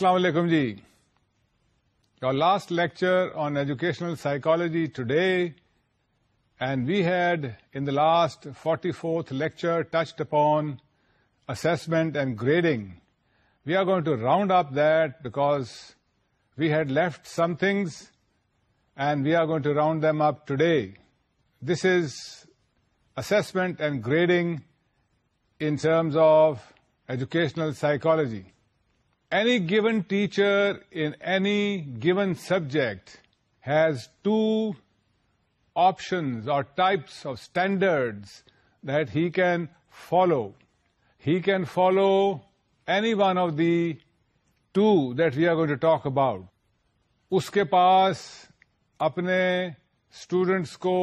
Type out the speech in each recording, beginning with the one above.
السلام علیکم جی your last lecture on educational psychology ٹے and we had in the last forty fourth lecture touched upon assessment and grading we are going to round up that because we had left some things and we are going to round them up today this is assessment and grading in terms of educational psychology any given teacher in any given subject has two options or types of standards that he can follow he can follow any one of the two that we are going to talk about اس کے پاس اپنے students کو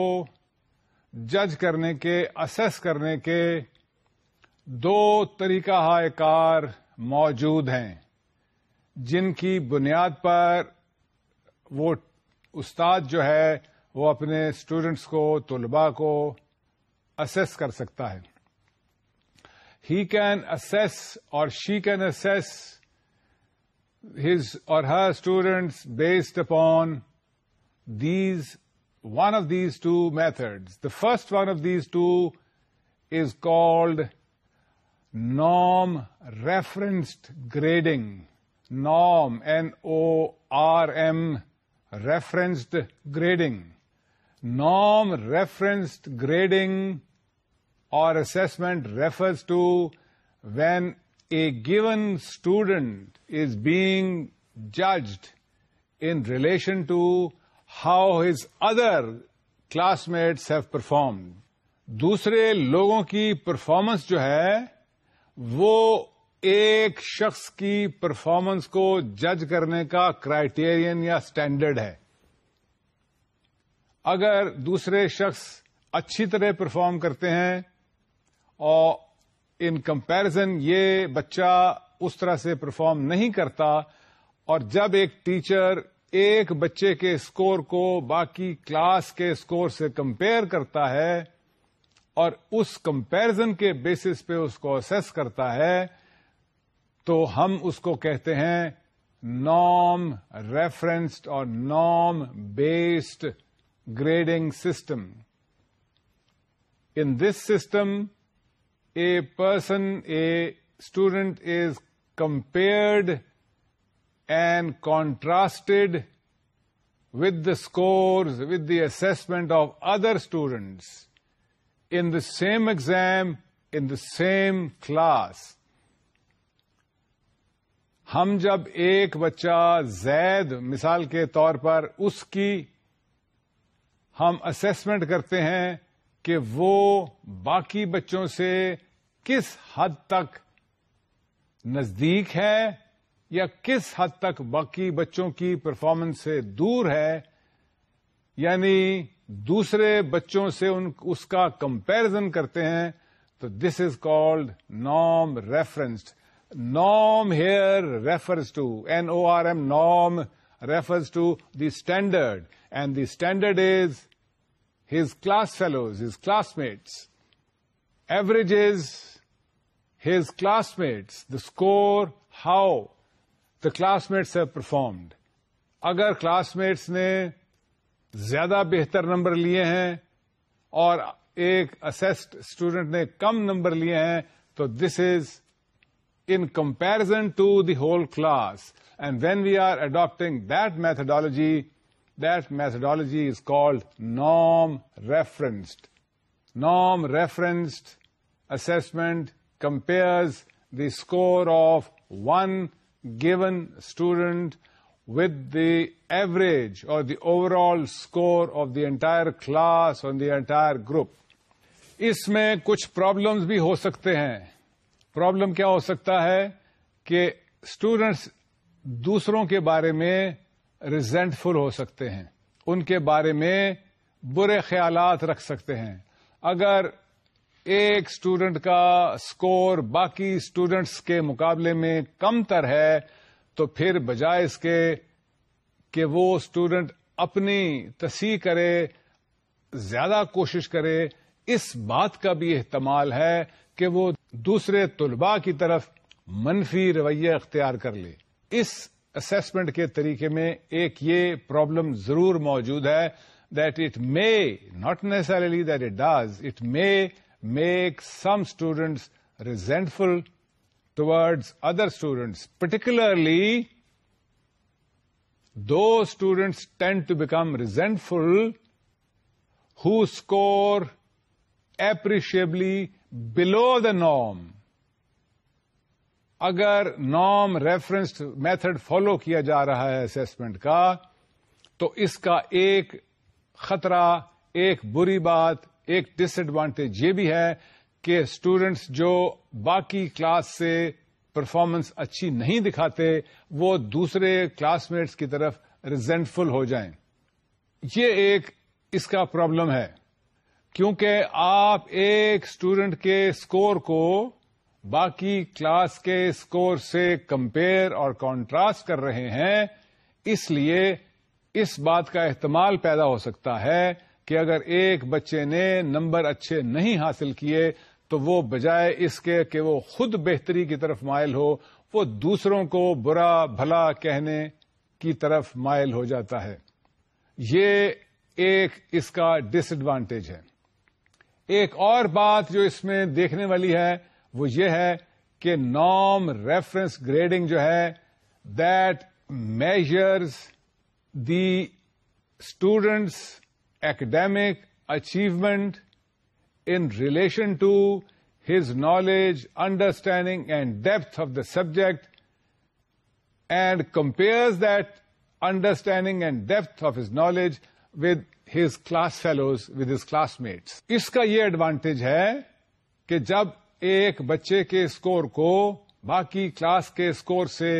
جج کرنے کے اسس کرنے کے دو طریقہ ہائے کار موجود ہیں جن کی بنیاد پر وہ استاد جو ہے وہ اپنے اسٹوڈنٹس کو طلباء کو اسس کر سکتا ہے ہی کین اور she can his or Hare students based upon these one of these two methods the first one of these two is called نام ریفرنسڈ گریڈنگ نام N O R M referenced grading نام referenced grading اور اسمینٹ refers to when a given student is bag judged in relation to how his other class mates have perform دوسرے لوگوں کی performance جو ہے وہ ایک شخص کی پرفارمنس کو جج کرنے کا کرائیٹیرئن یا اسٹینڈرڈ ہے اگر دوسرے شخص اچھی طرح پرفارم کرتے ہیں اور ان کمپیرزن یہ بچہ اس طرح سے پرفارم نہیں کرتا اور جب ایک ٹیچر ایک بچے کے اسکور کو باقی کلاس کے اسکور سے کمپیئر کرتا ہے اور اس کمپیرزن کے بیسس پہ اس کو اسس کرتا ہے تو ہم اس کو کہتے ہیں نام ریفرنسڈ اور نام based grading system in this system a person a student is compared and contrasted with the scores with the assessment of other students in the same exam, in the same class. ہم جب ایک بچہ زید مثال کے طور پر اس کی ہم assessment کرتے ہیں کہ وہ باقی بچوں سے کس حد تک نزدیک ہے یا کس حد تک باقی بچوں کی پرفارمنس سے دور ہے یعنی دوسرے بچوں سے ان اس کا کمپیرزن کرتے ہیں تو دس از کالڈ نام ریفرنسڈ نام hair refers ten O R M نام refers to the standard and the standard is has class fellows his class mates average is has class meets the score how the class mates have performed اگر class mates نے زیادہ بہتر number لیے ہیں اور ایک اسڈ student نے کم نمبر لیے ہیں تو this is an comparison to the whole class and when we are adapting that methodology that methodology is called نام ریفرنسڈ نام referenced اسمینٹ compares the score of one given student with the average اور دی over all score of the attire class اور دیٹائر grip اس میں کچھ problems بھی ہو سکتے ہیں problem کیا ہو سکتا ہے کہ اسٹوڈینٹس دوسروں کے بارے میں فل ہو سکتے ہیں ان کے بارے میں برے خیالات رکھ سکتے ہیں اگر ایک اسٹوڈینٹ کا اسکور باقی اسٹوڈینٹس کے مقابلے میں کم تر ہے تو پھر بجائے اس کے کہ وہ اسٹوڈینٹ اپنی تصحیح کرے زیادہ کوشش کرے اس بات کا بھی احتمال ہے کہ وہ دوسرے طلباء کی طرف منفی رویہ اختیار کر لے اس اسسمنٹ کے طریقے میں ایک یہ پرابلم ضرور موجود ہے that it may not necessarily that it does it may make some students resentful towards other students particularly do students tend to become resentful who score appreciably below the norm اگر norm reference method follow کیا جا رہا ہے assessment کا تو اس کا ایک خطرہ ایک بری بات ایک ڈس ایڈوانٹیج یہ بھی ہے کہ اسٹوڈینٹس جو باقی کلاس سے پرفارمنس اچھی نہیں دکھاتے وہ دوسرے کلاس میٹس کی طرف ریزینٹفل ہو جائیں یہ ایک اس کا پرابلم ہے کیونکہ آپ ایک اسٹوڈینٹ کے اسکور کو باقی کلاس کے اسکور سے کمپیر اور کانٹراسٹ کر رہے ہیں اس لیے اس بات کا احتمال پیدا ہو سکتا ہے کہ اگر ایک بچے نے نمبر اچھے نہیں حاصل کیے تو وہ بجائے اس کے کہ وہ خود بہتری کی طرف مائل ہو وہ دوسروں کو برا بھلا کہنے کی طرف مائل ہو جاتا ہے یہ ایک اس کا ڈس ایڈوانٹیج ہے ایک اور بات جو اس میں دیکھنے والی ہے وہ یہ ہے کہ نام ریفرنس گریڈنگ جو ہے that measures the students academic achievement in relation to his knowledge understanding and depth of the subject and compares that understanding and depth of his knowledge with his class fellows with his classmates اس کا یہ advantage ہے کہ جب ایک بچے کے score کو باقی کلاس کے اسکور سے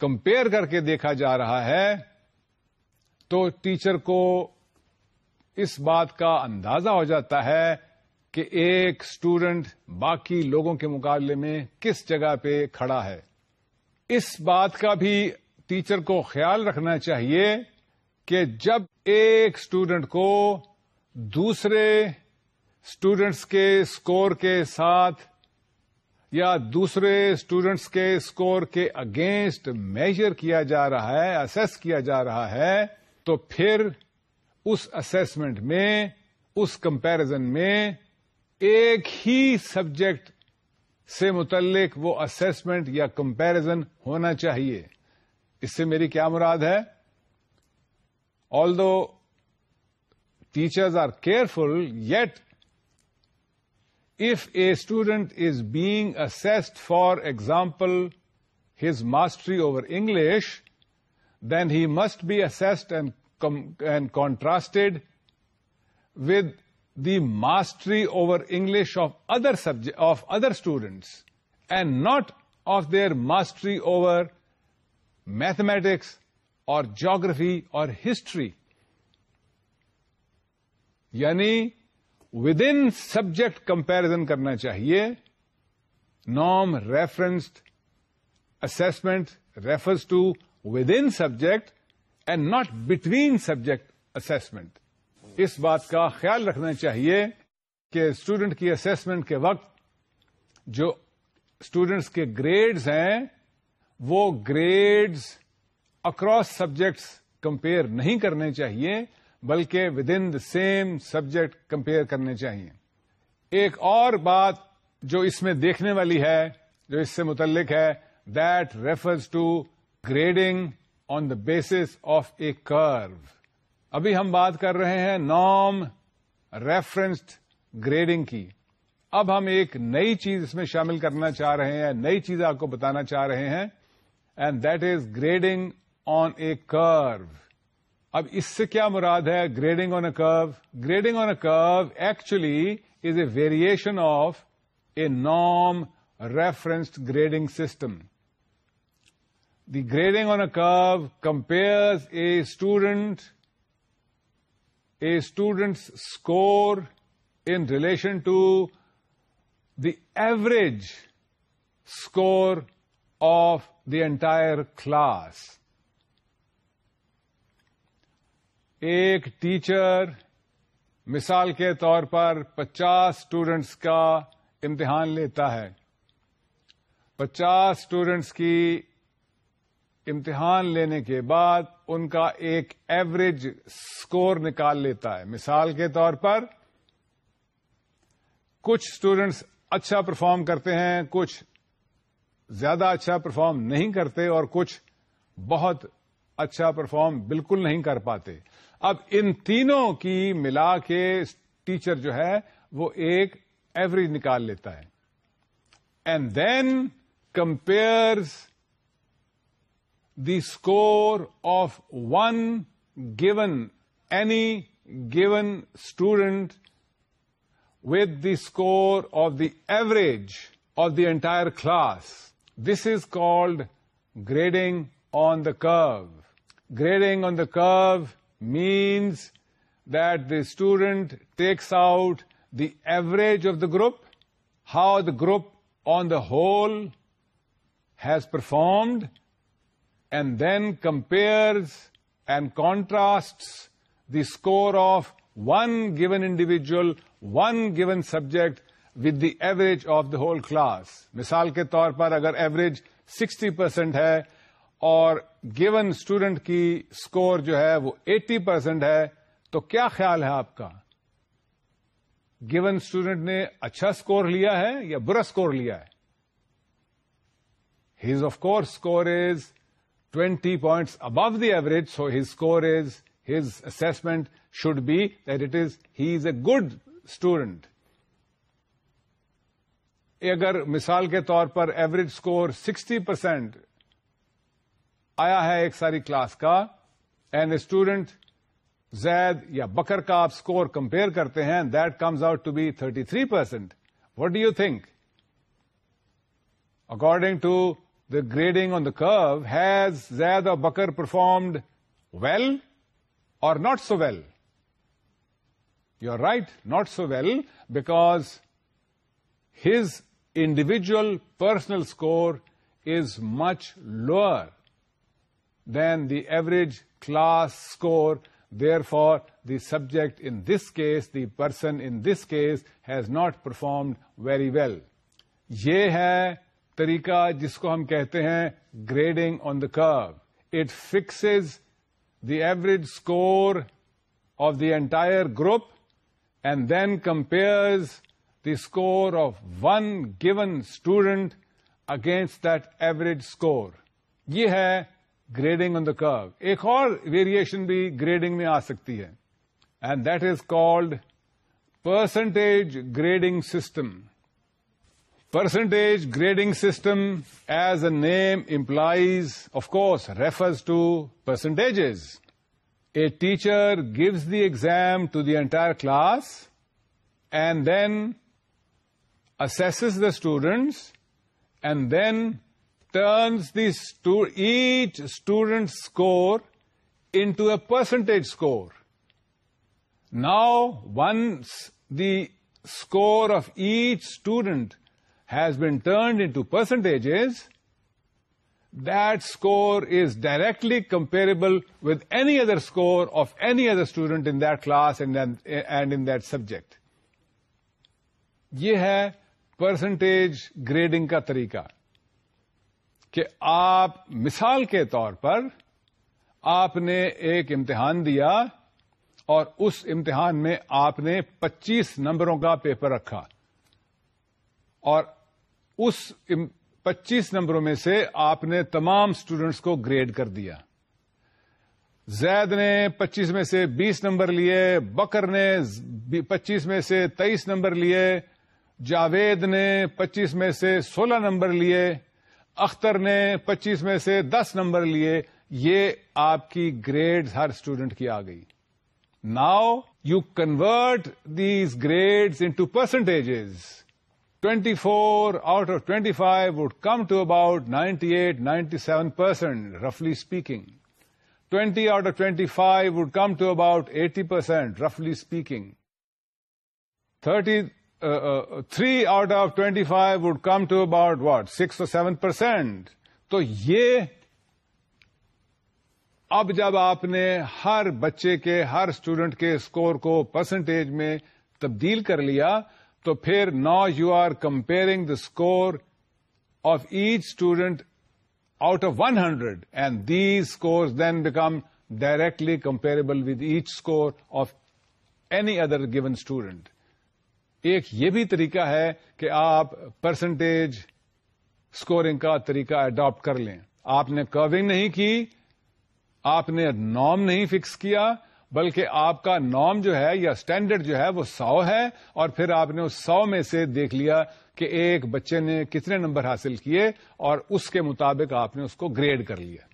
کمپیئر کر کے دیکھا جا رہا ہے تو ٹیچر کو اس بات کا اندازہ ہو جاتا ہے کہ ایک اسٹوڈنٹ باقی لوگوں کے مقابلے میں کس جگہ پہ کھڑا ہے اس بات کا بھی ٹیچر کو خیال رکھنا چاہیے کہ جب ایک اسٹوڈنٹ کو دوسرے اسٹوڈینٹس کے اسکور کے ساتھ یا دوسرے اسٹوڈینٹس کے اسکور کے اگینسٹ میجر کیا جا رہا ہے اسس کیا جا رہا ہے تو پھر اس اسمینٹ میں اس کمپیرزن میں ایک ہی سبجیکٹ سے متعلق وہ اسسمنٹ یا کمپیرزن ہونا چاہیے اس سے میری کیا مراد ہے Although teachers are careful, yet if a student is being assessed, for example, his mastery over English, then he must be assessed and contrasted with the mastery over English of other students, and not of their mastery over mathematics, اور geography اور history یعنی within subject comparison کرنا چاہیے نام referenced assessment refers to within subject and not between subject assessment اس بات کا خیال رکھنا چاہیے کہ اسٹوڈنٹ کی اسسمنٹ کے وقت جو اسٹوڈینٹس کے گریڈز ہیں وہ گریڈز اکراس سبجیکٹس کمپیئر نہیں کرنے چاہیے بلکہ within the same subject compare کرنے چاہیے ایک اور بات جو اس میں دیکھنے والی ہے جو اس سے متعلق ہے that refers to grading on the basis of a curve ابھی ہم بات کر رہے ہیں نام ریفرنسڈ گریڈنگ کی اب ہم ایک نئی چیز اس میں شامل کرنا چاہ رہے ہیں نئی چیز آپ کو بتانا چاہ رہے ہیں and that is grading on a curve اب اس سے کیا مراد ہے گریڈنگ آن اے کرو grading on a curve actually is a variation of a نام reference grading system the grading on a curve compares a student a student score in relation to the average score of the entire class ایک teacher مثال کے طور پر پچاس students کا امتحان لیتا ہے پچاس اسٹوڈینٹس کی امتحان لینے کے بعد ان کا ایک ایوریج اسکور نکال لیتا ہے مثال کے طور پر کچھ اسٹوڈینٹس اچھا پرفارم کرتے ہیں کچھ زیادہ اچھا پرفارم نہیں کرتے اور کچھ بہت اچھا پرفارم بالکل نہیں کر پاتے اب ان تینوں کی ملا کے ٹیچر جو ہے وہ ایک ایوریج نکال لیتا ہے and then compare the score of one given any given student with the score of the average of the entire class this is called grading on the curve grading on the curve means that the student takes out the average of the group how the group on the whole has performed and then compare and contrast the score of one given individual one given subject with the average of the whole class مثال کے طور پر اگر average sixty percent ہے اور given student کی score جو ہے وہ ایٹی پرسینٹ ہے تو کیا خیال ہے آپ کا گیون اسٹوڈنٹ نے اچھا اسکور لیا ہے یا برا اسکور لیا ہے his of course score is twenty points above the average so his score is his assessment be that it is he is a good student اگر مثال کے طور پر ایوریج اسکور سکسٹی پرسینٹ آیا ہے ایک ساری کلاس کا اینڈ اسٹوڈنٹ زید یا بکر کا آپ اسکور کمپیئر کرتے ہیں that comes out to be thirty three percent what do you think according to the grading on the curve has Zaid or Bakr performed well or not so well you are right not so well because his individual personal score is much lower than the average class score therefore the subject in this case the person in this case has not performed very well یہ ہے طریقہ جس کو ہم کہتے ہیں grading on the curve it fix the average score of the entire group and then compares the score of one given student against the average score یہ ہے گریڈنگ آن دا کرو ایک اور ویریشن بھی گریڈنگ میں آ سکتی ہے and that is called percentage grading system percentage grading system as a name implies of course refers to percentage a teacher gives the exam to the entire class and then assess the students and then turns the each student score into a percentage score now once the score of each student has been turned into percentage that score is directly comparable with any other score of any other student in this and in the subject یہ ہے percentage grading کا طریقہ کہ آپ مثال کے طور پر آپ نے ایک امتحان دیا اور اس امتحان میں آپ نے پچیس نمبروں کا پیپر رکھا اور اس پچیس نمبروں میں سے آپ نے تمام اسٹوڈینٹس کو گریڈ کر دیا زید نے پچیس میں سے بیس نمبر لیے بکر نے پچیس میں سے تیئیس نمبر لیے جاوید نے پچیس میں سے سولہ نمبر لیے اختر نے پچیس میں سے دس نمبر لیے یہ آپ کی گریڈز ہر اسٹوڈنٹ کی آ گئی now you convert these grade in to percentages twenty four out of twenty five would come to about ninety eight ninety seven percent رفلی speaking twenty out of twenty five would come to about eighty percent رفلی speaking thirty three out of twenty five would come to about what six to seven percent تو یہ اب جب آپ نے ہر بچے کے ہر اسٹوڈنٹ کے اسکور کو پرسنٹیج میں تبدیل کر لیا تو پھر نا you are comparing the score of each student out of one hundred and these score then become directly comparable with each score of any other given student ایک یہ بھی طریقہ ہے کہ آپ پرسنٹیج اسکورنگ کا طریقہ اڈاپٹ کر لیں آپ نے کروگ نہیں کی آپ نے نام نہیں فکس کیا بلکہ آپ کا نام جو ہے یا اسٹینڈرڈ جو ہے وہ سو ہے اور پھر آپ نے اس سو میں سے دیکھ لیا کہ ایک بچے نے کتنے نمبر حاصل کیے اور اس کے مطابق آپ نے اس کو گریڈ کر لیا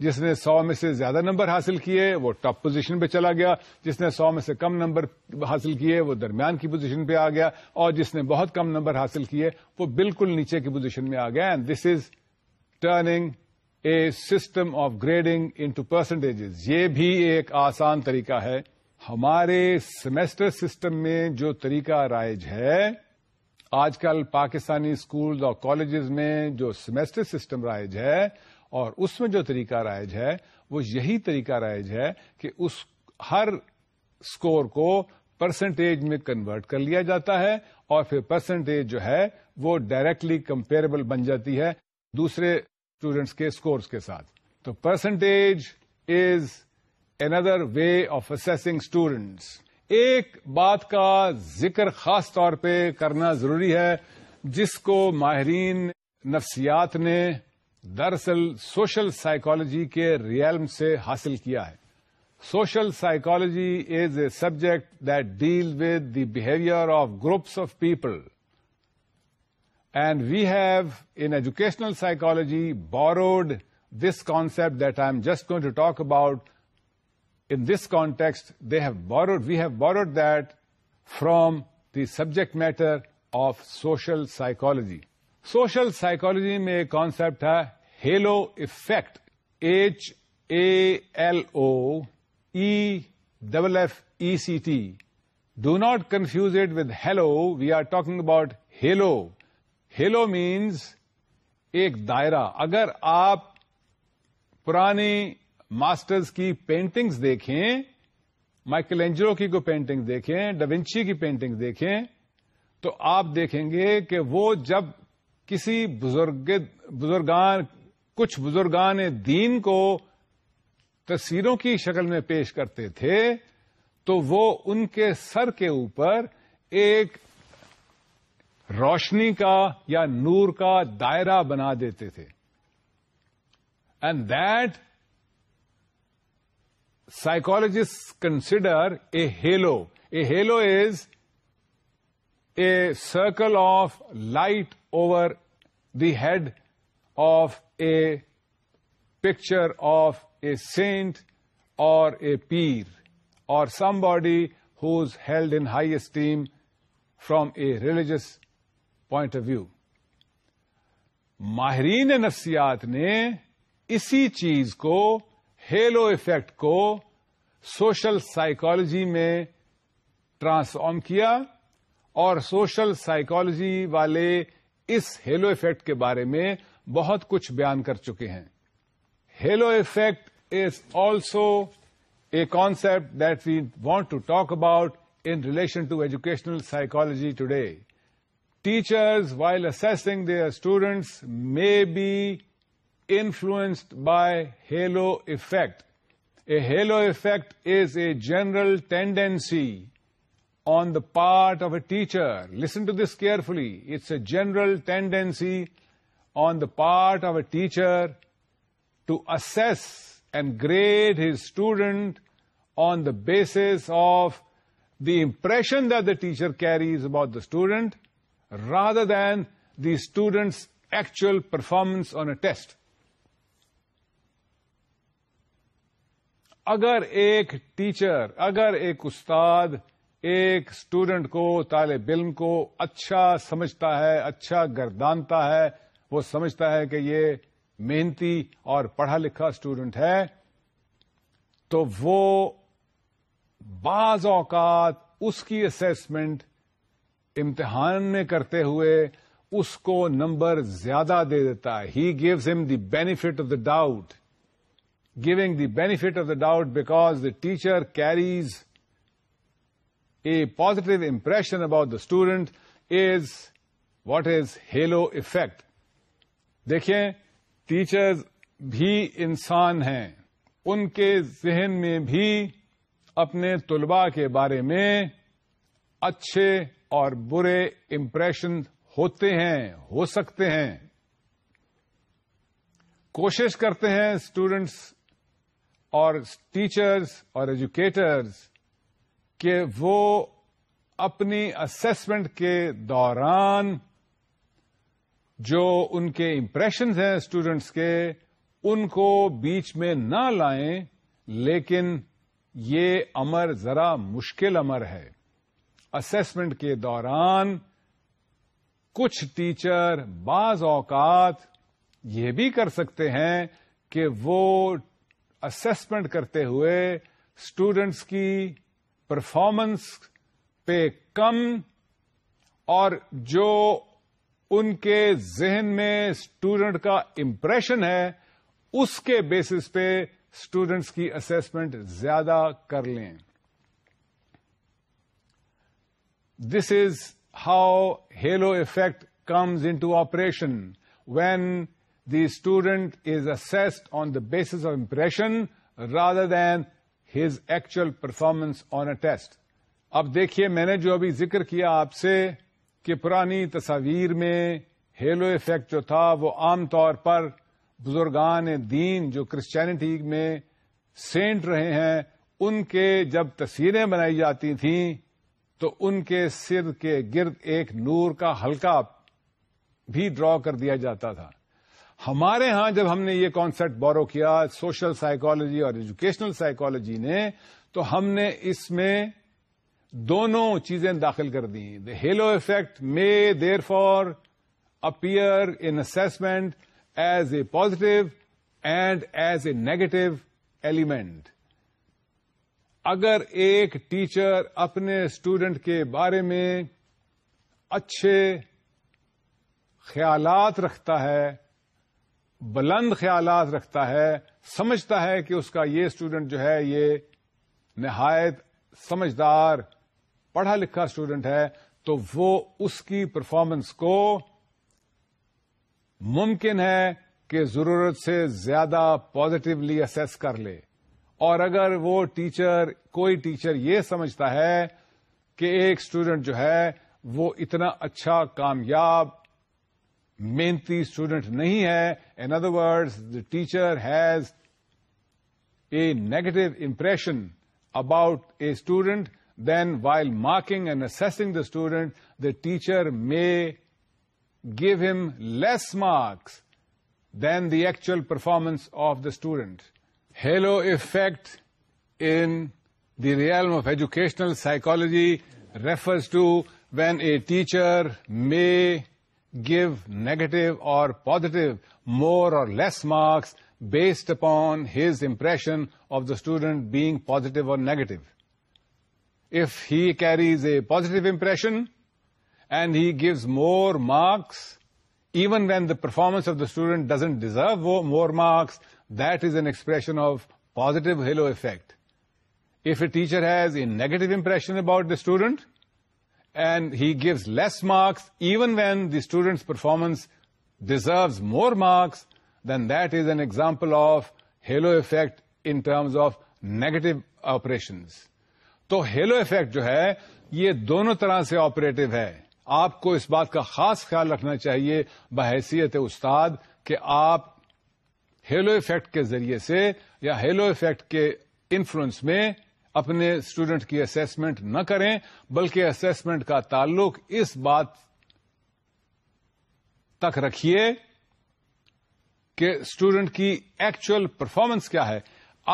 جس نے سو میں سے زیادہ نمبر حاصل کیے وہ ٹاپ پوزیشن پہ چلا گیا جس نے سو میں سے کم نمبر حاصل کیے وہ درمیان کی پوزیشن پہ آ گیا اور جس نے بہت کم نمبر حاصل کیے وہ بالکل نیچے کی پوزیشن میں آ گیا and this is turning a system of grading into percentages یہ بھی ایک آسان طریقہ ہے ہمارے سیمسٹر سسٹم میں جو طریقہ رائج ہے آج کل پاکستانی اسکولز اور کالجز میں جو سیمسٹر سسٹم رائج ہے اور اس میں جو طریقہ رائج ہے وہ یہی طریقہ رائج ہے کہ اس ہر اسکور کو پرسنٹیج میں کنورٹ کر لیا جاتا ہے اور پھر پرسنٹیج جو ہے وہ ڈائریکٹلی کمپیریبل بن جاتی ہے دوسرے اسٹوڈینٹس کے اسکورس کے ساتھ تو percentage is another way of students ایک بات کا ذکر خاص طور پہ کرنا ضروری ہے جس کو ماہرین نفسیات نے دراصل سوشل سائیکالوجی کے ریئل سے حاصل کیا ہے social psychology is a subject that deal with the behaviour of groups of people and we have in educational psychology borrowed this concept that I am just going to talk about in this context they have borrowed we have borrowed that from the subject matter of social psychology social psychology میں ایک concept ہے halo effect H A L O E double F E C T do not confuse it with hello we are talking about halo halo means ایک دائرہ اگر آپ پرانی masters کی paintings دیکھیں اینجرو کی کو پینٹنگ دیکھیں ڈوینچی کی پینٹنگ دیکھیں تو آپ دیکھیں گے کہ وہ جب کسی بزرگ بزرگان کچھ بزرگان دین کو تصویروں کی شکل میں پیش کرتے تھے تو وہ ان کے سر کے اوپر ایک روشنی کا یا نور کا دائرہ بنا دیتے تھے and that psychologist consider a halo a halo is a circle of light over the head of a picture of a saint or a pir or somebody his held in high esteem from a religious point of view ماہرین نفسیات نے اسی چیز کو halo effect کو social psychology میں transform کیا اور سوشل سائکولوجی والے اس ہیلو ایفیکٹ کے بارے میں بہت کچھ بیان کر چکے ہیں halo effect is also a concept that we want to talk about in relation to psychology psychology today teachers while assessing their students may be by by halo A halo effect is a general tendency on the part of a teacher listen to this carefully it's a general tendency on the part of a teacher to as grade his student on the basis of the impression the teacher carries about the student rather than the student actual performance on a test اگر ایک teacher اگر ایک استاد ایک student کو طالب علم کو اچھا سمجھتا ہے اچھا گردانتا ہے وہ سمجھتا ہے کہ یہ محنتی اور پڑھا لکھا اسٹوڈنٹ ہے تو وہ بعض اوقات اس کی اسیسمنٹ امتحان میں کرتے ہوئے اس کو نمبر زیادہ دے دیتا ہے he gives him the benefit of the doubt giving the benefit of the doubt because the teacher carries a positive impression about the student is what is halo effect دیکھیں teachers بھی انسان ہیں ان کے ذہن میں بھی اپنے طلباء کے بارے میں اچھے اور برے امپریشن ہوتے ہیں ہو سکتے ہیں کوشش کرتے ہیں اسٹوڈنٹس اور ٹیچرس اور ایجوکیٹرز کہ وہ اپنی اسسمنٹ کے دوران جو ان کے امپریشنز ہیں اسٹوڈینٹس کے ان کو بیچ میں نہ لائیں لیکن یہ امر ذرا مشکل امر ہے اسسمنٹ کے دوران کچھ ٹیچر بعض اوقات یہ بھی کر سکتے ہیں کہ وہ اسسمنٹ کرتے ہوئے اسٹوڈینٹس کی پرفارمنس پہ کم اور جو ان کے ذہن میں اسٹوڈنٹ کا امپریشن ہے اس کے بیسس پہ اسٹوڈنٹس کی اسسمنٹ زیادہ کر لیں this is how halo effect comes to operation when the student is assessed on the basis of impression rather than his actual performance on a test اب دیکھیے میں نے جو ابھی ذکر کیا آپ سے کہ پرانی تصاویر میں ہیلو افیکٹ جو تھا وہ عام طور پر بزرگان دین جو کرسچینٹی میں سینٹ رہے ہیں ان کے جب تصویریں بنائی جاتی تھیں تو ان کے سر کے گرد ایک نور کا ہلکا بھی ڈرا کر دیا جاتا تھا ہمارے ہاں جب ہم نے یہ کانسپٹ بورو کیا سوشل سائیکالوجی اور ایجوکیشنل سائیکالوجی نے تو ہم نے اس میں دونوں چیزیں داخل کر دی halo effect may therefore appear in assessment as a positive and as a negative element اگر ایک ٹیچر اپنے اسٹوڈنٹ کے بارے میں اچھے خیالات رکھتا ہے بلند خیالات رکھتا ہے سمجھتا ہے کہ اس کا یہ اسٹوڈینٹ جو ہے یہ نہایت سمجھدار پڑھا لکھا اسٹوڈنٹ ہے تو وہ اس کی پرفارمنس کو ممکن ہے کہ ضرورت سے زیادہ پازیٹیولی اسس کر لے اور اگر وہ ٹیچر کوئی ٹیچر یہ سمجھتا ہے کہ ایک اسٹوڈینٹ جو ہے وہ اتنا اچھا کامیاب محنتی اسٹوڈنٹ نہیں ہے in other word the teacher has a negative impression about a student then while marking and assessing the student the teacher may give him less marks than the actual performance of the student halo effect in the real of educational psychology refers to when a teacher may give negative or positive more or less marks based upon impression of the student being positive or negative if he carries a positive impression and he gives more marks even then the performance of the student doesn't deserve وو more marks that is an expression of positive halo effect if a teacher has a negative impression about the student and he gives less marks even when the students performance deserves more marks then that is an example of halo effect in terms of negative operations. تو halo effect جو ہے یہ دونوں طرح سے operative ہے آپ کو اس بات کا خاص خیال رکھنا چاہیے بحیثیت استاد کہ آپ ہیلو افیکٹ کے ذریعے سے یا ہیلو افیکٹ کے انفلوئنس میں اپنے اسٹوڈنٹ کی اسسمنٹ نہ کریں بلکہ اسسمنٹ کا تعلق اس بات تک رکھیے کہ اسٹوڈنٹ کی ایکچوئل پرفارمنس کیا ہے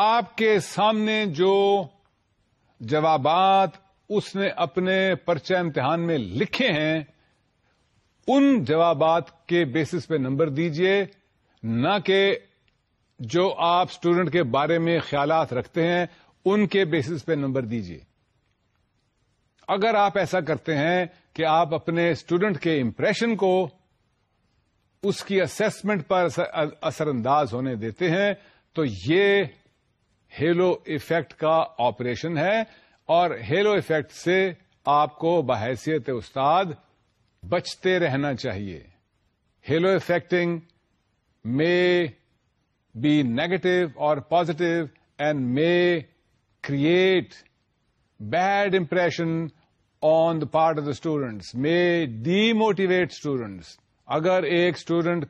آپ کے سامنے جو جوابات اس نے اپنے پرچہ امتحان میں لکھے ہیں ان جوابات کے بیسس پہ نمبر دیجیے نہ کہ جو آپ اسٹوڈنٹ کے بارے میں خیالات رکھتے ہیں ان کے بیسس پہ نمبر دیجیے اگر آپ ایسا کرتے ہیں کہ آپ اپنے اسٹوڈنٹ کے امپریشن کو اس کی اسیسمنٹ پر اثر انداز ہونے دیتے ہیں تو یہ ہیلو ایفیکٹ کا آپریشن ہے اور ہیلو ایفیکٹ سے آپ کو بحیثیت استاد بچتے رہنا چاہیے halo affecting may be negative or positive and may create bad impression on the part of the students میں ڈی موٹیویٹ اسٹوڈنٹس اگر ایک اسٹوڈینٹ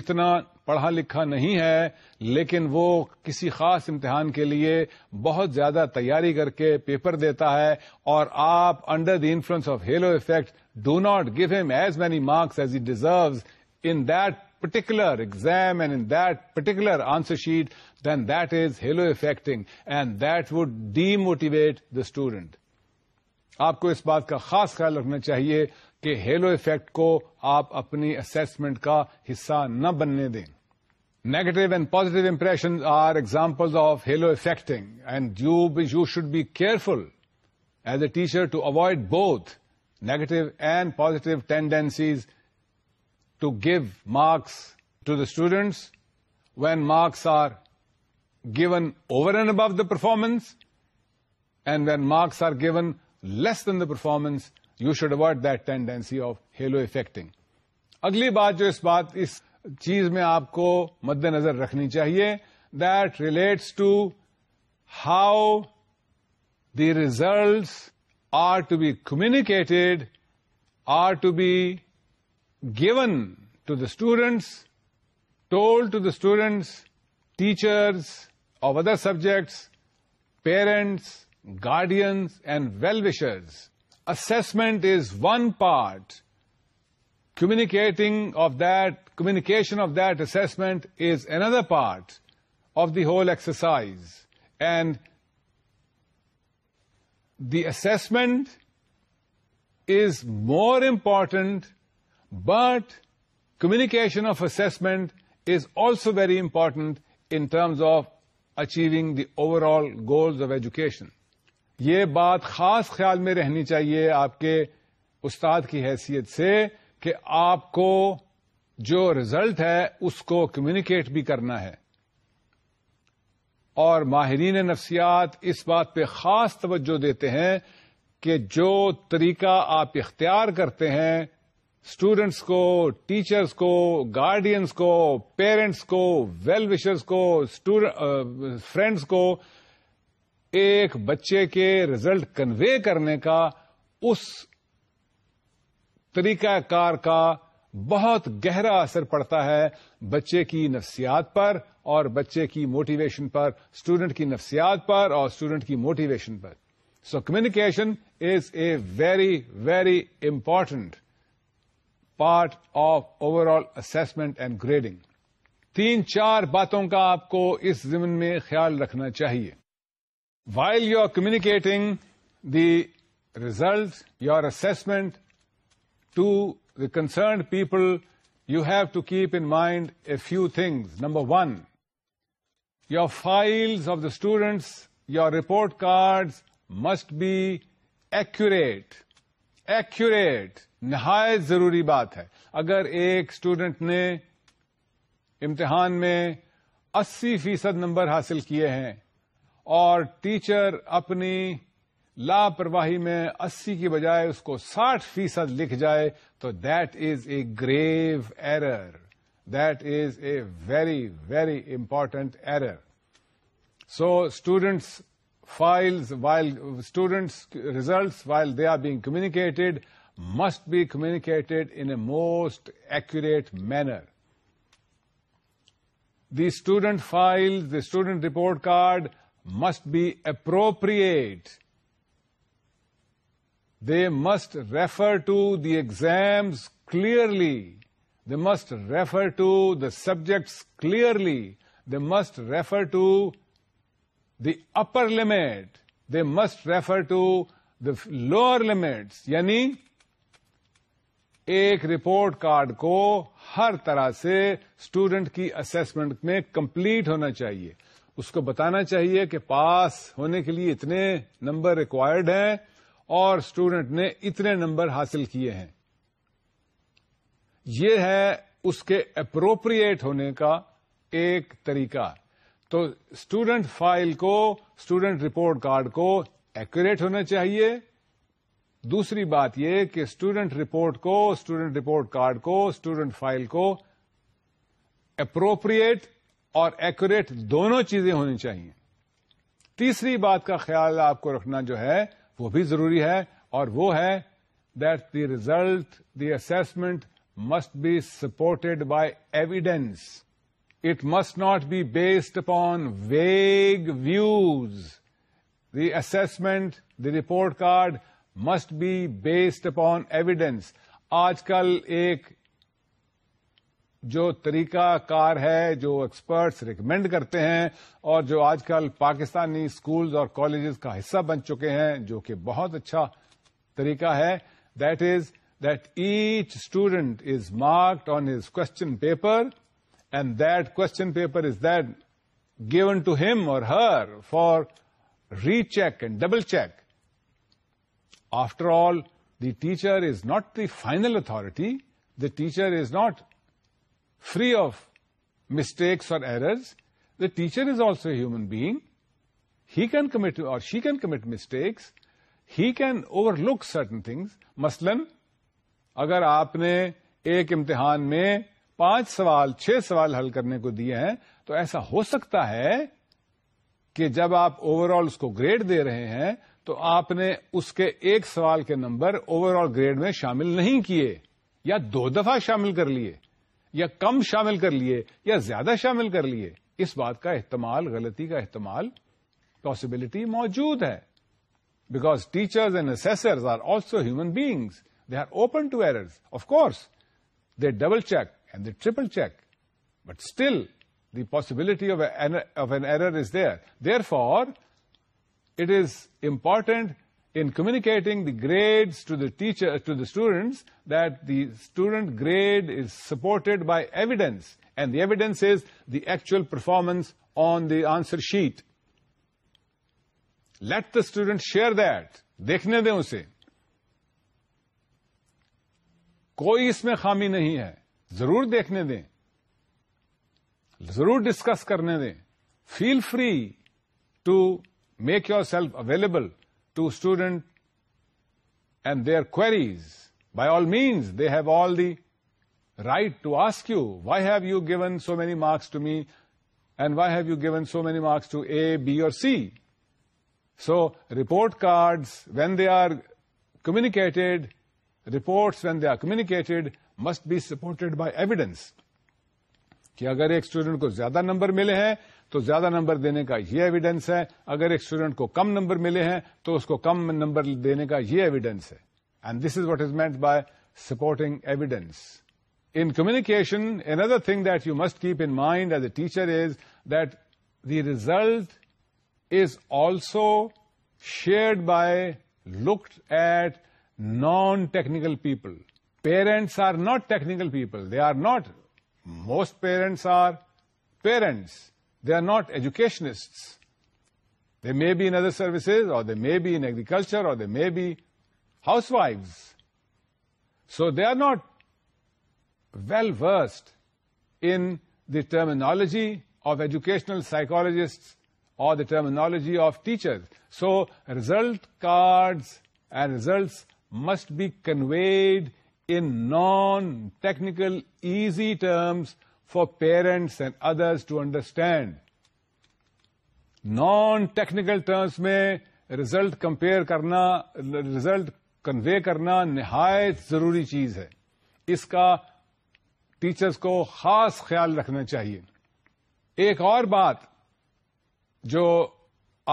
اتنا پڑھا لکھا نہیں ہے لیکن وہ کسی خاص امتحان کے لیے بہت زیادہ تیاری کر کے پیپر دیتا ہے اور آپ under the influence of halo effect do not give him as many marks as he deserves in that particular exam and in that particular answer sheet, then that is halo affecting and that would demotivate the student. آپ کو اس بات کا خاص خیال رکھنا چاہیے کہ ہیلو افیکٹ کو آپ اپنی اسسمنٹ کا حصہ نہ بننے دیں negative and positive impression are example of halo affecting and you you should be careful as a teacher to avoid both negative and positive tendencies give give marks to the students when marks are given over and above the performance and when marks are given less than the performance you avoid that tendency of halo affecting اگلی بات جو اس اس بات چیز میں آپ کو مد نظر رکھنی چاہیے that relates to how the results are to be communicated are to be given to the students, told to the students, teachers of other subjects, parents, guardians and well-wishers. Assessment is one part. Communication of that assessment is another part of the whole exercise. And the assessment is more important but communication of assessment is also very important in terms of achieving the overall goals of education یہ بات خاص خیال میں رہنی چاہیے آپ کے استاد کی حیثیت سے کہ آپ کو جو رزلٹ ہے اس کو کمیونیکیٹ بھی کرنا ہے اور ماہرین نفسیات اس بات پہ خاص توجہ دیتے ہیں کہ جو طریقہ آپ اختیار کرتے ہیں اسٹوڈینٹس کو ٹیچرس کو گارڈینس کو پیرنٹس کو ویل وشرس کو فرینڈس کو ایک بچے کے ریزلٹ کنوے کرنے کا اس طریقہ کار کا بہت گہرا اثر پڑتا ہے بچے کی نفسیات پر اور بچے کی موٹیویشن پر اسٹوڈینٹ کی نفسیات پر اور اسٹوڈنٹ کی موٹیویشن پر so communication is a very very important part of overall assessment and grading تین چار باتوں کا آپ کو اس زمین میں خیال رکھنا چاہیے while you are communicating the result your to the concerned people you have to keep in mind a few things number one your files of the students your report cards must be exact accurate نہایت ضروری بات ہے اگر ایک student نے امتحان میں اسی فیصد نمبر حاصل کیے ہیں اور ٹیچر اپنی لاپرواہی میں اسی کی بجائے اس کو ساٹھ فیصد لکھ جائے تو that is a grave error that is a very very important error so students files while student results while they are being communicated must be communicated in a most exact manner the student file the student report card must be appropriate they must refer to exam clearly they must refer to subjects clearly they must refer to the upper limit they must refer to the lower limits یعنی ایک report card کو ہر طرح سے student کی assessment میں complete ہونا چاہیے اس کو بتانا چاہیے کہ پاس ہونے کے لیے اتنے نمبر ریکوائرڈ ہیں اور اسٹوڈنٹ نے اتنے نمبر حاصل کیے ہیں یہ ہے اس کے اپروپریٹ ہونے کا ایک طریقہ تو اسٹوڈنٹ فائل کو اسٹوڈنٹ رپورٹ کارڈ کو ایکوریٹ ہونا چاہیے دوسری بات یہ کہ اسٹوڈنٹ رپورٹ کو اسٹوڈنٹ رپورٹ کارڈ کو اسٹوڈنٹ فائل کو اپروپریٹ اور ایکوریٹ دونوں چیزیں ہونی چاہیے تیسری بات کا خیال آپ کو رکھنا جو ہے وہ بھی ضروری ہے اور وہ ہے that the result the assessment must be supported by evidence it must not be based upon vague views the assessment, the report card must be based upon evidence. آج کل ایک جو طریقہ کار ہے جو ایکسپرٹس ریکمینڈ کرتے ہیں اور جو آج کل پاکستانی اسکولز اور کالجز کا حصہ بن چکے ہیں جو کہ بہت اچھا طریقہ ہے that is that each student is marked on his question paper and that question paper is that given to him or her for recheck and double check after all the teacher is not the final authority the teacher is not free of mistakes or errors the teacher is also human being he can commit or she can commit mistakes he can overlook certain things مثلاً اگر آپ نے ایک امتحان میں پانچ سوال چھ سوال حل کرنے کو دیے ہیں تو ایسا ہو سکتا ہے کہ جب آپ اوور آل اس کو گریڈ دے رہے ہیں تو آپ نے اس کے ایک سوال کے نمبر اوور آل گریڈ میں شامل نہیں کیے یا دو دفعہ شامل کر لیے یا کم شامل کر لیے یا زیادہ شامل کر لیے اس بات کا احتمال غلطی کا احتمال پاسبلٹی موجود ہے because teachers and assessors are also human beings they are open to errors of course they double check triple check but still the possibility of of an error is there therefore it is important in communicating the grade to the teacher to the students that the student grade is supported by evidence and the evidence is the actual performance on the answer sheet let the student share that دیکھنے دیں اسے کوئی اس میں خامی نہیں ہے ضرور دیکھنے دیں ضرور ڈسکس کرنے دیں feel free to make yourself available to student and they are by all means they have all the right to ask you why have you given so many marks to me and why have you given so many marks to A B or C so report card when they are communicated reports when they are communicated must be supported by evidence کہ اگر ایک student کو زیادہ number ملے ہیں تو زیادہ number دینے کا یہ ایویڈینس ہے اگر ایک اسٹوڈنٹ کو کم نمبر ملے ہیں تو اس کو کم نمبر دینے کا یہ ایویڈینس ہے and this is what is meant by supporting evidence in communication another thing that you must keep in mind as a teacher is that the result is also shared by looked at non technical people Parents are not technical people. They are not. Most parents are parents. They are not educationists. They may be in other services, or they may be in agriculture, or they may be housewives. So they are not well versed in the terminology of educational psychologists or the terminology of teachers. So result cards and results must be conveyed non technical easy terms for parents and others to understand non technical terms میں result compare کرنا result convey کرنا نہایت ضروری چیز ہے اس کا teachers کو خاص خیال رکھنا چاہیے ایک اور بات جو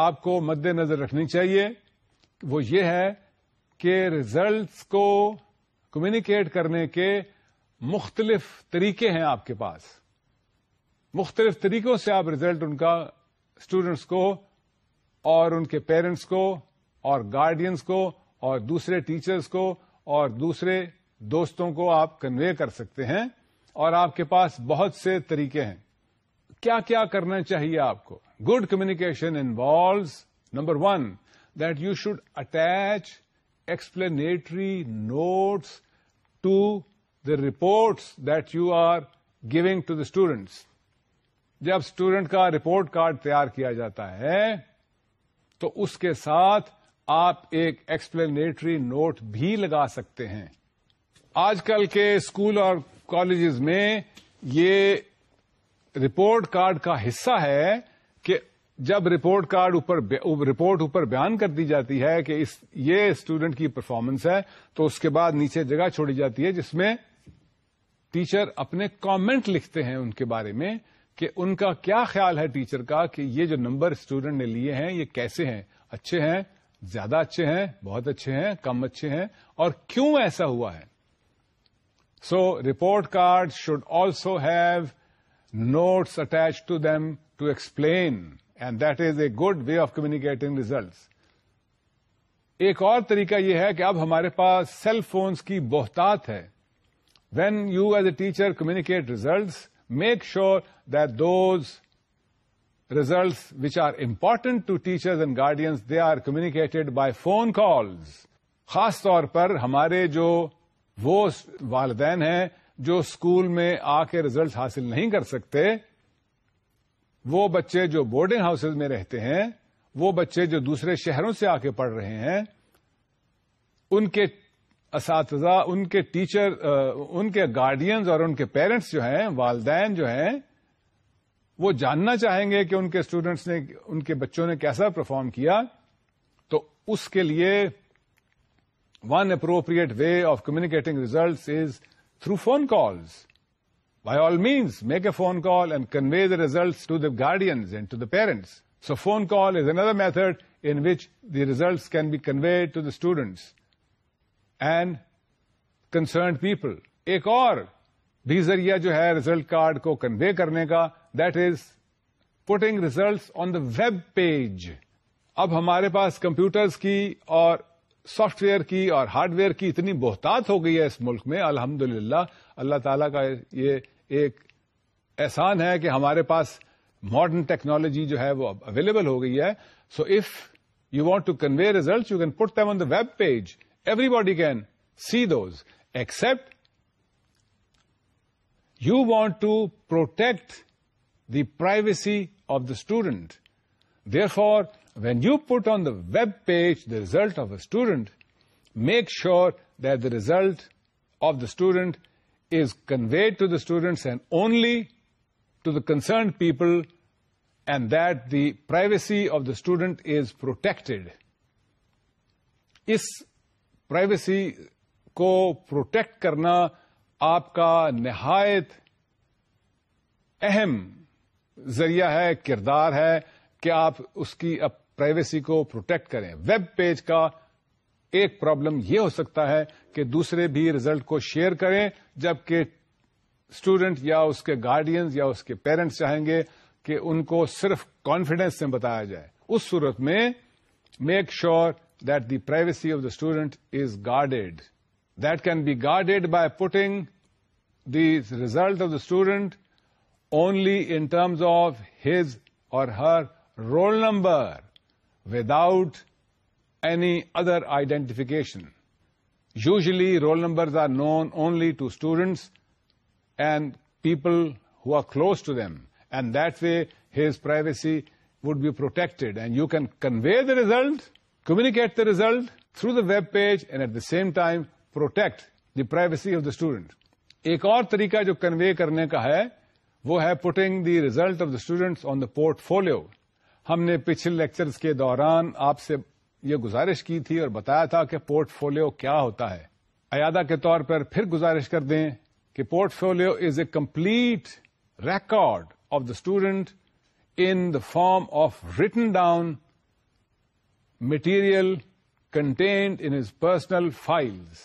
آپ کو مد نظر رکھنی چاہیے وہ یہ ہے کہ ریزلٹس کو کمیونیکیٹ کرنے کے مختلف طریقے ہیں آپ کے پاس مختلف طریقوں سے آپ ریزلٹ ان کا اسٹوڈینٹس کو اور ان کے پیرنٹس کو اور گارڈینس کو اور دوسرے ٹیچرس کو اور دوسرے دوستوں کو آپ کنوے کر سکتے ہیں اور آپ کے پاس بہت سے طریقے ہیں کیا کیا کرنا چاہیے آپ کو good communication involves number one that you should attach explanatory notes the reports that you are giving to the students جب اسٹوڈنٹ کا رپورٹ کارڈ تیار کیا جاتا ہے تو اس کے ساتھ آپ ایک ایکسپلینیٹری نوٹ بھی لگا سکتے ہیں آج کل کے اسکول اور کالجز میں یہ رپورٹ کارڈ کا حصہ ہے جب رپورٹ کارڈ اوپر رپورٹ اوپر بیان کر دی جاتی ہے کہ اس یہ اسٹوڈنٹ کی پرفارمنس ہے تو اس کے بعد نیچے جگہ چھوڑی جاتی ہے جس میں ٹیچر اپنے کامنٹ لکھتے ہیں ان کے بارے میں کہ ان کا کیا خیال ہے ٹیچر کا کہ یہ جو نمبر اسٹوڈنٹ نے لیے ہیں یہ کیسے ہیں اچھے ہیں زیادہ اچھے ہیں بہت اچھے ہیں کم اچھے ہیں اور کیوں ایسا ہوا ہے so report card should also have notes attach to them to explain and that is a good way of communicating results ایک اور طریقہ یہ ہے کہ اب ہمارے پاس سیل فونس کی بہتات ہے when you as a teacher communicate results make sure that those results which are important to teacher and guardians they are communicated by phone call خاص طور پر ہمارے جو وہ والدین ہیں جو اسکول میں آ کے ریزلٹ حاصل نہیں کر سکتے وہ بچے جو بورڈنگ ہاؤسز میں رہتے ہیں وہ بچے جو دوسرے شہروں سے آ کے پڑھ رہے ہیں ان کے اساتذہ ان کے ٹیچر ان کے گارڈینز اور ان کے پیرنٹس جو ہیں والدین جو ہیں وہ جاننا چاہیں گے کہ ان کے اسٹوڈینٹس نے ان کے بچوں نے کیسا پرفارم کیا تو اس کے لیے one appropriate way of communicating results is through phone calls by all means make a phone call and convey the results to the guardians and to the parents so phone call is another method in which the results can be convey to the students and concerned people ایک اور بھی ذریعہ جو ہے result card کو convey کرنے کا that is putting results on the web page اب ہمارے پاس کمپیوٹرز کی اور سافٹ ویئر کی اور ہارڈ ویئر کی اتنی بہتات ہو گئی ہے اس ملک میں الحمد اللہ تعالیٰ کا یہ ایک احسان ہے کہ ہمارے پاس ماڈرن ٹیکنالوجی جو ہے وہ اویلیبل ہو گئی ہے so if you want to convey result you can put them on the web page everybody can see those except you want to protect the privacy of the student where for when you put on the web page the result of the student make sure that the result of the student is conveyed to the students and only to the concerned people and that the privacy of the student is protected اس privacy کو protect کرنا آپ کا نہایت اہم ذریعہ ہے کردار ہے کہ آپ اس کی پرائیویسی کو پروٹیکٹ کریں ویب پیج کا ایک پرابلم یہ ہو سکتا ہے کہ دوسرے بھی ریزلٹ کو شیئر کریں جبکہ اسٹوڈنٹ یا اس کے گارڈینز یا اس کے پیرنٹس چاہیں گے کہ ان کو صرف کانفیڈینس سے بتایا جائے اس صورت میں make sure that the privacy of the student is guarded that can be guarded by putting the result of the student only in terms of his or her roll number without any other identification usually roll numbers are know only to students and people her close to them and that way his privacy would be protected and you can convey the result communicate the result through the web page at the same time protect the privacy of the student ایک اور طریقہ جو کنوے کرنے کا ہے وہ ہے putting the result of the student on the portfolio ہم نے پچھلے لیکچرس کے دوران آپ سے یہ گزارش کی تھی اور بتایا تھا کہ پورٹ فولو کیا ہوتا ہے ایادا کے طور پر پھر گزارش کر دیں کہ portfolio is a complete record of the student in the form of written down material contained in his personal files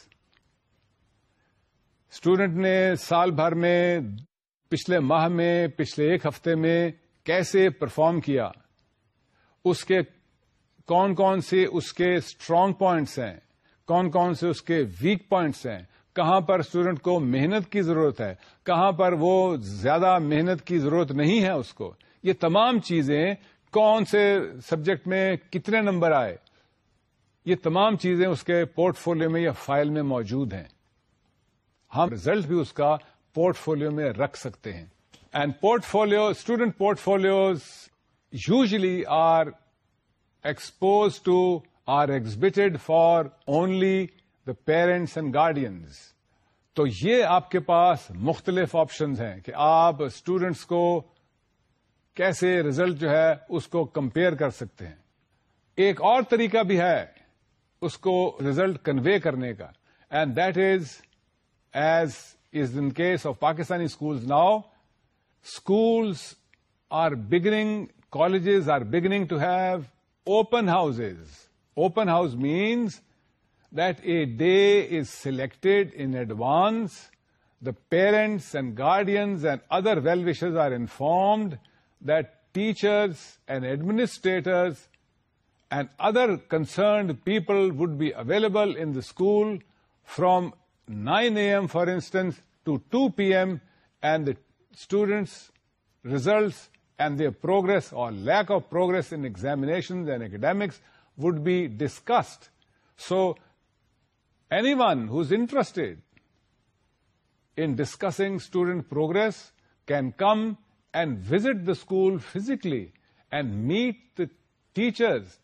student نے سال بھر میں پچھلے ماہ میں پچھلے ایک ہفتے میں کیسے پرفارم کیا اس کے کون کون سے اس کے اسٹرانگ پوائنٹس ہیں کون کون سے اس کے ویک پوائنٹس ہیں کہاں پر اسٹوڈنٹ کو محنت کی ضرورت ہے کہاں پر وہ زیادہ محنت کی ضرورت نہیں ہے اس کو یہ تمام چیزیں کون سے سبجیکٹ میں کتنے نمبر آئے یہ تمام چیزیں اس کے پورٹ فولو میں یا فائل میں موجود ہیں ہم ریزلٹ بھی اس کا پورٹ فولو میں رکھ سکتے ہیں and portfolio student portfolios usually are to are exhibited for only the parents and guardians تو یہ آپ کے پاس مختلف آپشنز ہیں کہ آپ اسٹوڈنٹس کو کیسے ریزلٹ جو ہے اس کو کمپیئر کر سکتے ہیں ایک اور طریقہ بھی ہے اس کو ریزلٹ کنوے کرنے کا and that is as is in case of Pakistani schools now schools are beginning colleges are beginning to have open houses. Open house means that a day is selected in advance. The parents and guardians and other well-wishers are informed that teachers and administrators and other concerned people would be available in the school from 9 a.m., for instance, to 2 p.m., and the students' results and their progress or lack of progress in examinations and academics would be discussed. So anyone who's interested in discussing student progress can come and visit the school physically and meet the teachers,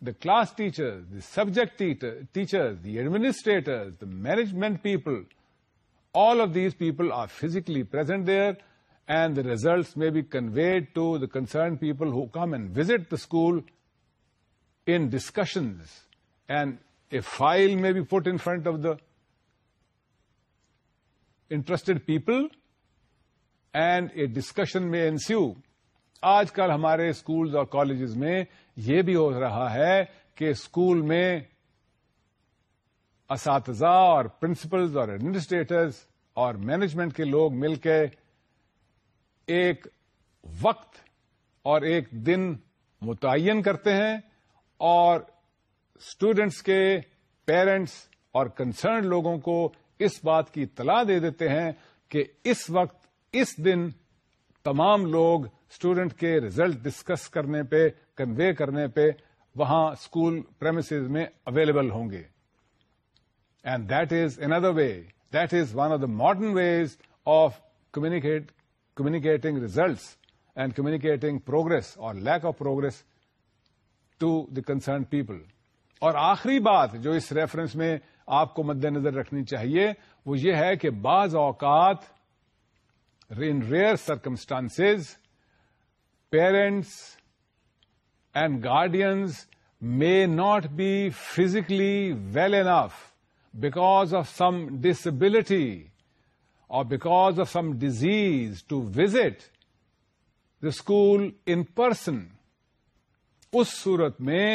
the class teachers, the subject teachers, the administrators, the management people. All of these people are physically present there and the results may be conveyed to the concern people who and visit the school in discussions and a file may be be in front of the interested people and a discussion discussion may ensue آج کل ہمارے schools اور colleges میں یہ بھی ہو رہا ہے کہ اسکول میں اساتذہ اور پرنسپلز اور ایڈمنسٹریٹرز اور مینجمنٹ کے لوگ مل کے ایک وقت اور ایک دن متعین کرتے ہیں اور اسٹوڈینٹس کے پیرنٹس اور کنسرن لوگوں کو اس بات کی اطلاع دے دیتے ہیں کہ اس وقت اس دن تمام لوگ اسٹوڈنٹ کے ریزلٹ ڈسکس کرنے پہ کنوے کرنے پہ وہاں اسکول میں اویلیبل ہوں گے and that is another way that is one of the modern ways of communicate communicating results and communicating progress or lack of progress to the concerned people. اور آخری بات جو اس ریفرنس میں آپ کو مد نظر رکھنی چاہیے وہ یہ ہے کہ بعض اوقات in rare circumstance parents and guardians may not be physically well enough because of some disability or because of some disease to visit the school in person اس صورت میں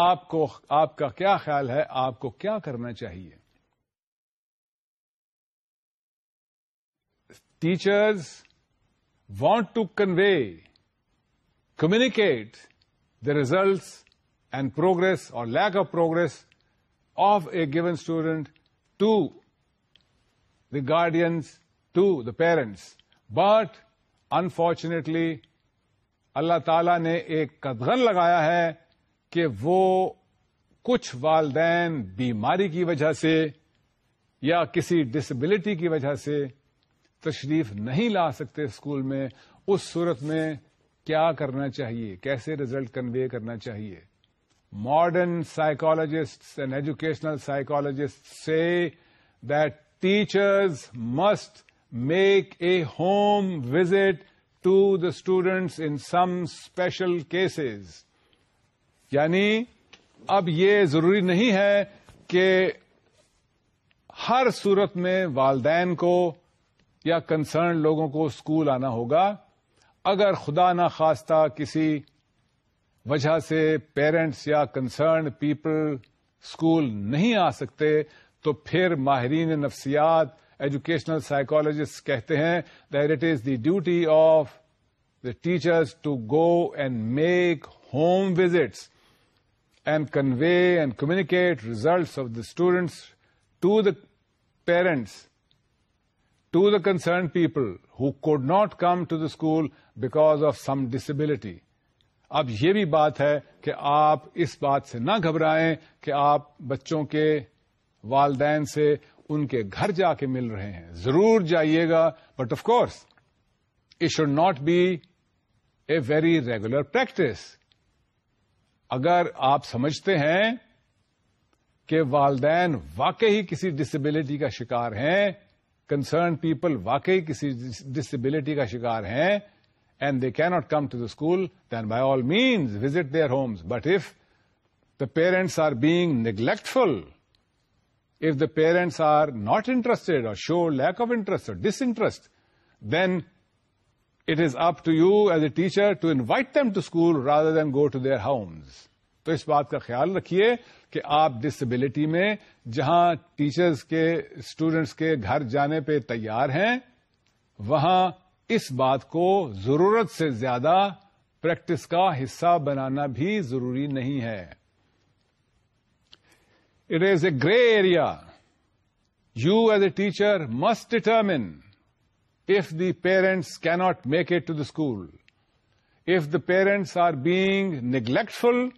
آپ کو آپ کا کیا خیال ہے آپ کو کیا کرنا چاہیے teachers want to convey communicate the results and progress or lack of progress of a given student to the guardians to the parents. But unfortunately اللہ تعالی نے ایک قدغن لگایا ہے کہ وہ کچھ والدین بیماری کی وجہ سے یا کسی ڈسبلٹی کی وجہ سے تشریف نہیں لا سکتے اسکول میں اس صورت میں کیا کرنا چاہیے کیسے ریزلٹ کنوے کرنا چاہیے modern psychologist and educational psychologist سے that teachers must make a home visit to the students in some special cases یعنی اب یہ ضروری نہیں ہے کہ ہر صورت میں والدین کو یا کنسرن لوگوں کو اسکول آنا ہوگا اگر خدا ناخواستہ کسی وجہ سے پیرنٹس یا کنسرن پیپل اسکول نہیں آ سکتے تو پھر ماہرین نفسیات ایجوکیشنل سائیکالوجسٹ کہتے ہیں that it is the duty of the teachers to go and make home visit and convey and communicate results of the students to the parents to the concern people had not come to the school because of some disability اب یہ بھی بات ہے کہ آپ اس بات سے نہ گھبرائیں کہ آپ بچوں کے والدین سے ان کے گھر جا کے مل رہے ہیں ضرور جائیے گا but of course it should not be a very regular practice اگر آپ سمجھتے ہیں کہ والدین واقعی کسی ڈسبلٹی کا شکار ہیں کنسرن پیپل واقعی کسی ڈسبلٹی کا شکار ہیں and they can't come to the school then by all means visit their homes but if the parents are bag neglectful if the parents are not interested or show lack of interest or disinterest, then it is up to you as a teacher to invite them to school rather than go to their homes. تو اس بات کا خیال رکھیے کہ آپ disability میں جہاں ٹیچرز کے اسٹوڈینٹس کے گھر جانے پہ تیار ہیں وہاں اس بات کو ضرورت سے زیادہ پریکٹس کا حصہ بنانا بھی ضروری نہیں ہے It is a gray area. You as a teacher must determine if the parents cannot make it to the school. If the parents are being neglectful,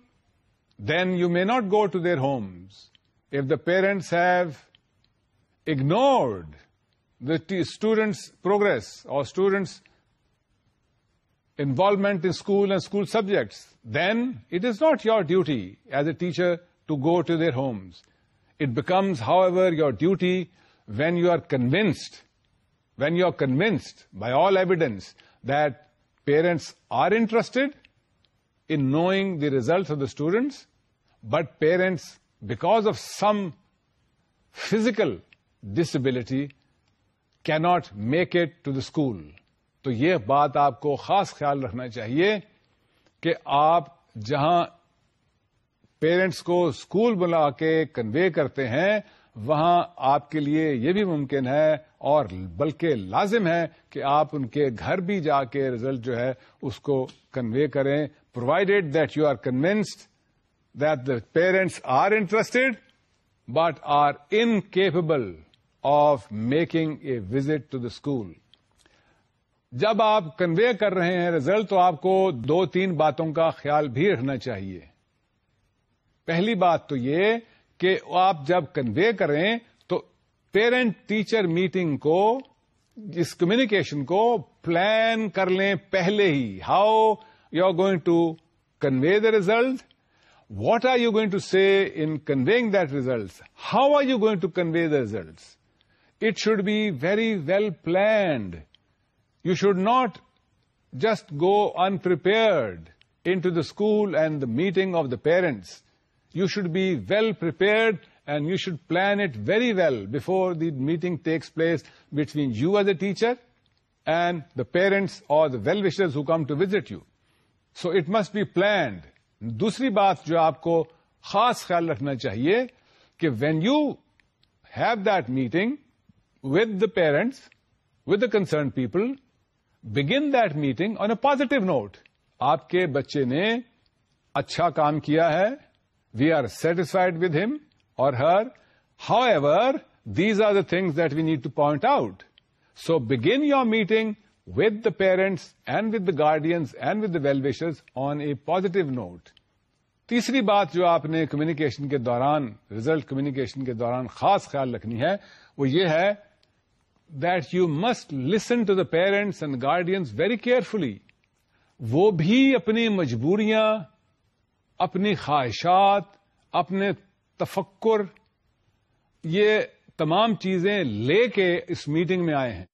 then you may not go to their homes. If the parents have ignored the students' progress or students' involvement in school and school subjects, then it is not your duty as a teacher to go to their homes it becomes however your duty when you are convinced when you are convinced by all evidence that parents are interested in knowing the result of the students but parents because of some physical disability کی not make it to the school تو یہ بات آپ کو خاص خیال رکھنا چاہیے کہ آپ جہاں پیرنٹس کو اسکول بلا کے کنوے کرتے ہیں وہاں آپ کے لیے یہ بھی ممکن ہے اور بلکہ لازم ہے کہ آپ ان کے گھر بھی جا کے ریزلٹ جو ہے اس کو کنوے کریں provided that you are convinced that the parents are interested but are incapable of making a visit to the school جب آپ کنوے کر رہے ہیں ریزلٹ تو آپ کو دو تین باتوں کا خیال بھی رکھنا چاہیے پہلی بات تو یہ کہ آپ جب کنوے کریں تو پیرنٹ ٹیچر میٹنگ کو اس کمیونیکیشن کو پلان کر لیں پہلے ہی how you are going to convey the result what are you going to C in conveying that result how are you going to convey the results it should be very well planned you should not just go unprepared in school and the meeting of the parents you should be well prepared and you should plan it very well before the meeting takes place between you as a teacher and the parents اور the well wishers who come to visit you so it must be planned دوسری بات جو آپ کو خاص خیال رکھنا چاہیے کہ when you have that meeting with the parents with the concern people begin that meeting on a positive note آپ کے بچے نے اچھا کام کیا ہے we are satisfied with him or her however these are the things that we need to point out so begin your meeting with the parents and with the guardians and with the well wishes on a positive note تیسری بات جو آپ نے communication کے دوران result communication کے دوران خاص خیال رکھنی ہے وہ یہ ہے that you must listen to the parents and guardians very carefully وہ بھی اپنی مجبوریاں اپنی خواہشات اپنے تفکر یہ تمام چیزیں لے کے اس میٹنگ میں آئے ہیں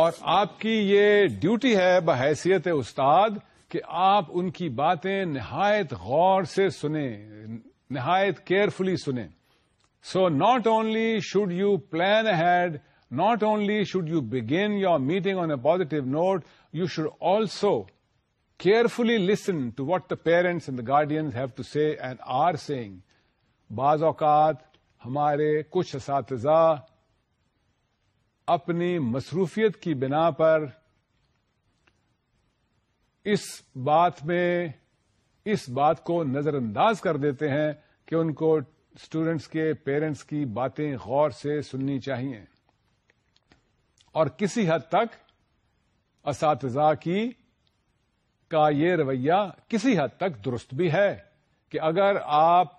اور آپ کی یہ ڈیوٹی ہے بحیثیت استاد کہ آپ ان کی باتیں نہایت غور سے سنیں نہایت کیئرفلی سنیں so not only should you plan head not only should you begin your meeting on a positive note you should also carefully listen to what the parents and the guardians have to say and are سیگ بعض اوقات ہمارے کچھ اساتذہ اپنی مصروفیت کی بنا پر اس بات میں اس بات کو نظر انداز کر دیتے ہیں کہ ان کو اسٹوڈینٹس کے پیرنٹس کی باتیں غور سے سننی چاہیے اور کسی حد تک اساتذہ کی کا یہ رویہ کسی حد تک درست بھی ہے کہ اگر آپ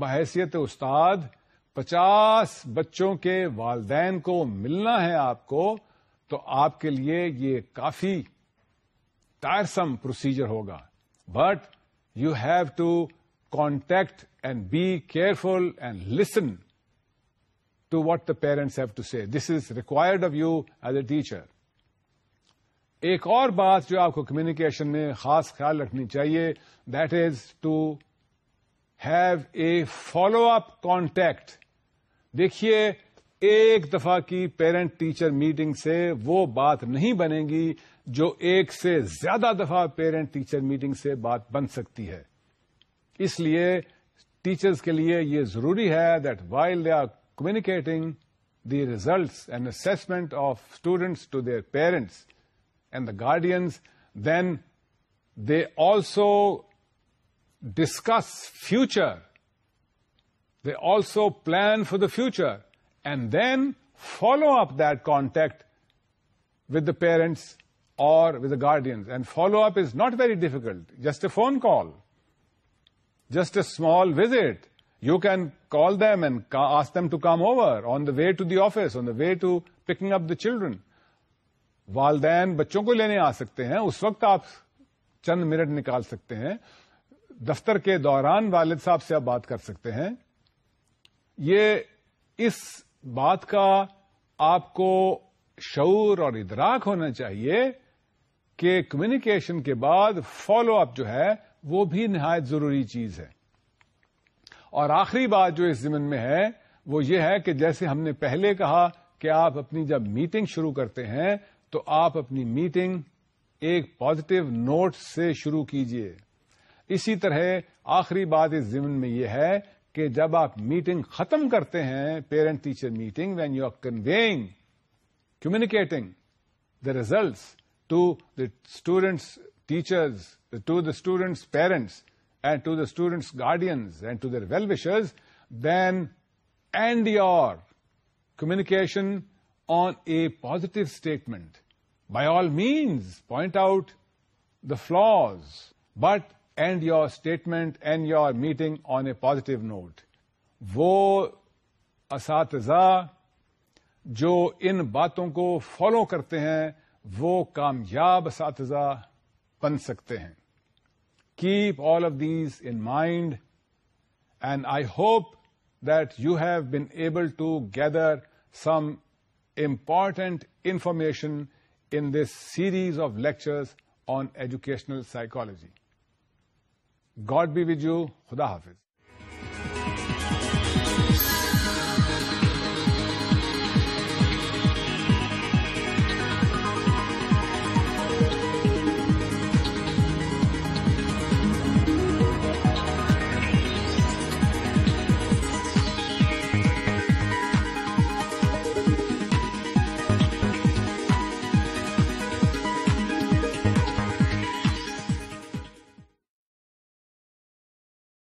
بحیثیت استاد پچاس بچوں کے والدین کو ملنا ہے آپ کو تو آپ کے لیے یہ کافی ٹائرسم پروسیجر ہوگا but you have to contact and be careful and listen to what the parents have to C this is required of you as a teacher ایک اور بات جو آپ کو کمیونیکیشن میں خاص خیال رکھنی چاہیے that is to have a follow up contact دیکھیے ایک دفعہ کی پیرنٹ ٹیچر میٹنگ سے وہ بات نہیں بنے گی جو ایک سے زیادہ دفعہ پیرنٹ ٹیچر میٹنگ سے بات بن سکتی ہے اس لیے ٹیچرز کے لیے یہ ضروری ہے that while they are communicating the results and assessment of students to their parents and the guardians, then they also discuss future. They also plan for the future and then follow up that contact with the parents or with the guardians. And follow-up is not very difficult, just a phone call, just a small visit. You can call them and ask them to come over on the way to the office, on the way to picking up the children. والدین بچوں کو لینے آ سکتے ہیں اس وقت آپ چند minute نکال سکتے ہیں دفتر کے دوران والد صاحب سے آپ بات کر سکتے ہیں یہ اس بات کا آپ کو شعور اور ادراک ہونا چاہیے کہ کمیونیکیشن کے بعد فالو اپ جو ہے وہ بھی نہایت ضروری چیز ہے اور آخری بات جو اس ضمن میں ہے وہ یہ ہے کہ جیسے ہم نے پہلے کہا کہ آپ اپنی جب میٹنگ شروع کرتے ہیں تو آپ اپنی میٹنگ ایک پوزیٹو نوٹ سے شروع کیجیے اسی طرح آخری بات اس ضمن میں یہ ہے کہ جب آپ میٹنگ ختم کرتے ہیں parent teacher meeting when you are conveying communicating the results to the students teachers to the students parents and to the students guardians and to their well wishers then and your communication on a positive statement by all means point out the flaws but and your statement and your meeting on a positive note وہ اساتذہ جو ان باتوں کو follow کرتے ہیں وہ کامیاب اساتذہ بن سکتے ہیں keep all of these in mind and I hope that you have been able to gather some important information in the this series of lectures on educational psychology God be with you خدا حافظ